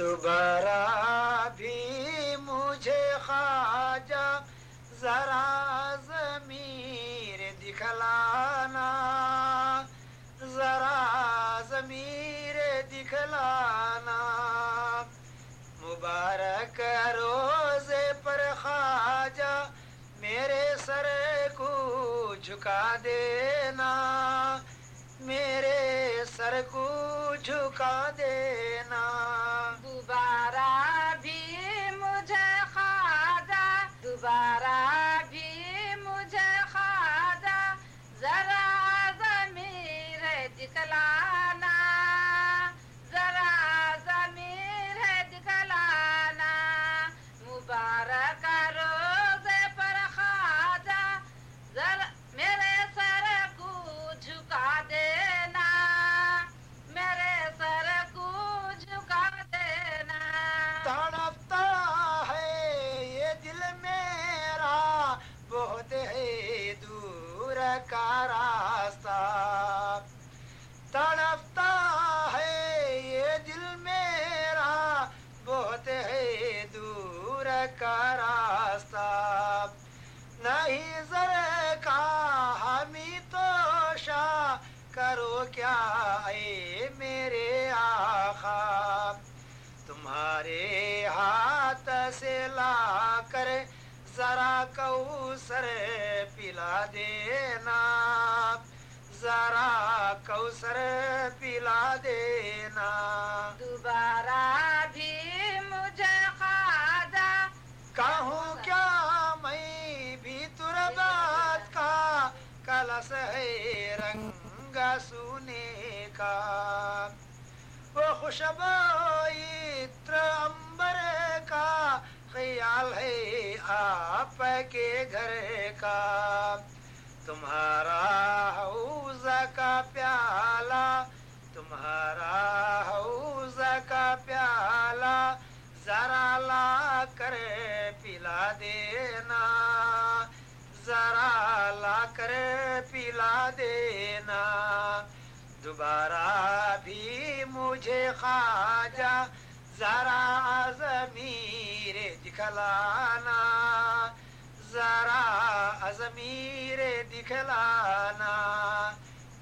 دوبارہ بھی مجھے خواجہ ذرا ضمیر دکھلانا، ذرا ضمیر دکھلانا۔ مبارک روزے پر خواجہ میرے سر کو جھکا دینا، میرے سر کو جھکا دینا۔ ذرا کوثر پلا دینا۔ ذرا کوثر پلا دینا۔ دوبارہ بھی مجھے خواجہ۔ کہوں کیا میں بھی تربات کا۔ کلس ہے رنگ سونے کا۔ وہ خوشبو عطر امبر خیال ہے آپ کے گھر کا۔ تمہارا حوض کا پیالہ، تمہارا حوض کا پیالہ، ذرا لا کر پلا دینا۔ ذرا لا کر پلا دینا۔ دوبارہ بھی مجھے خواجہ، ذرا ضمیر دکھلانا، ذرا ضمیر دکھلانا۔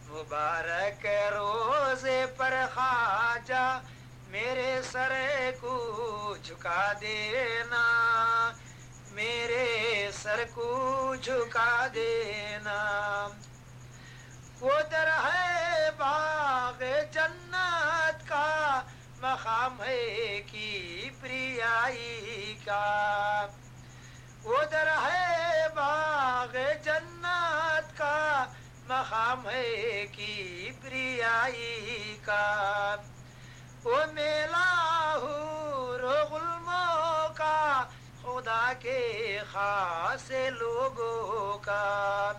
مبارک روزے پر خواجہ میرے سر کو جھکا دینا۔ میرے سر کو جھکا دینا۔ مقام کی پریائی کا۔ وہ در ہے باغ جنت کا، مقام ہے کی پریائی کا۔ وہ میلا ہو غلموں کا، خدا کے خاص لوگوں کا۔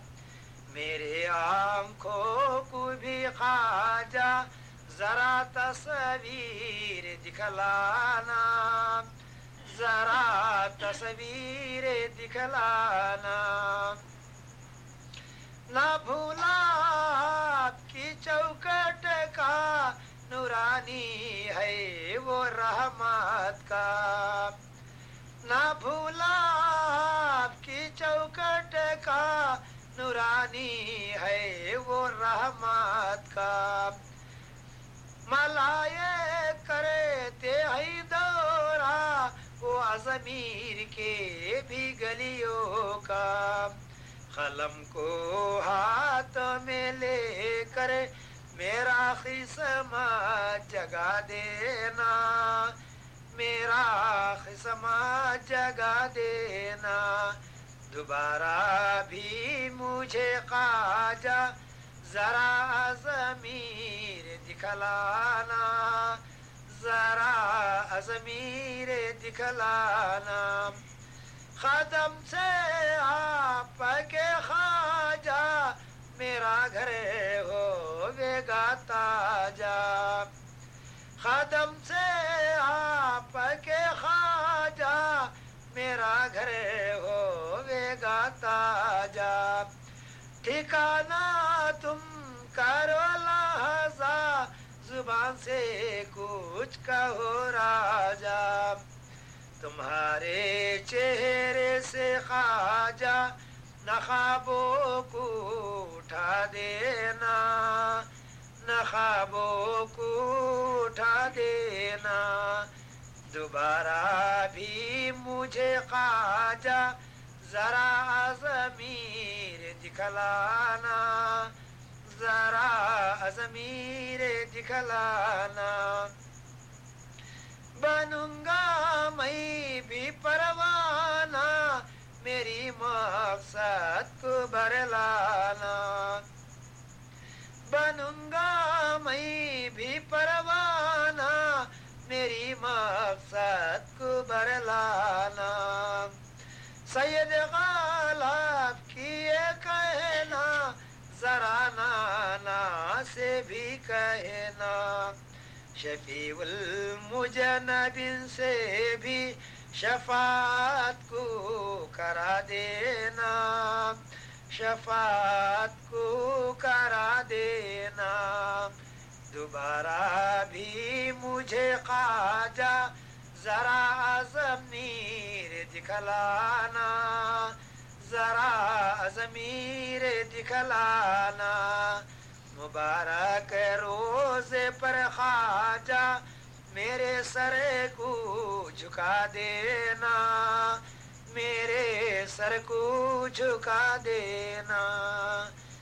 میرے آنکھوں کو بھی خواجہ ذرا تصویر دکھلانا ذرا تصویر دکھلانا نہ بھولا آپ کی چوکٹ کا نورانی ہے وہ رحمت کا نہ بھولا آپ کی چوکٹ کا نورانی ہے وہ رحمت کا ملائے کرے تے ہی دورا وہ ضمیر کے بھی گلیوں کا۔ قلم کو ہاتھ میں لے کر میرا قسمت جگا دینا۔ میرا قسمت جگا دینا۔ دوبارہ بھی مجھے خواجہ، ذرا ضمیر دکھلانا، ذرا ضمیر دکھلانا۔ ختم سے آپ کے خواجہ، میرا گھر ہو گا تاجا ختم سے آپ کے خواجہ، میرا گھر ہو گا تاجا ٹھکانا تم کرو زبان سے کچھ کہو راجا، تمہارے چہرے سے خواجہ نخابوں کو اٹھا دینا نخابوں کو اٹھا دینا۔ دوبارہ بھی مجھے خواجہ ذرا ضمیر دکھلانا، ذرا ضمیر دکھلانا بنوں گا میں بھی پروانہ میری مقصد کو برلانا بنوں گا میں بھی پروانہ میری مقصد کو برلانا سید غالب کیے کہنا ذرا بھی کہنا شفیع المجنبین سے بھی شفاعت کو کرا دینا، شفاعت کو کرا دینا۔ دوبارہ بھی مجھے خواجہ، ذرا ضمیر دکھلانا، ذرا ضمیر دکھلانا۔ مبارک روز پر خواجہ میرے سر کو جھکا دینا میرے سر کو جھکا دینا۔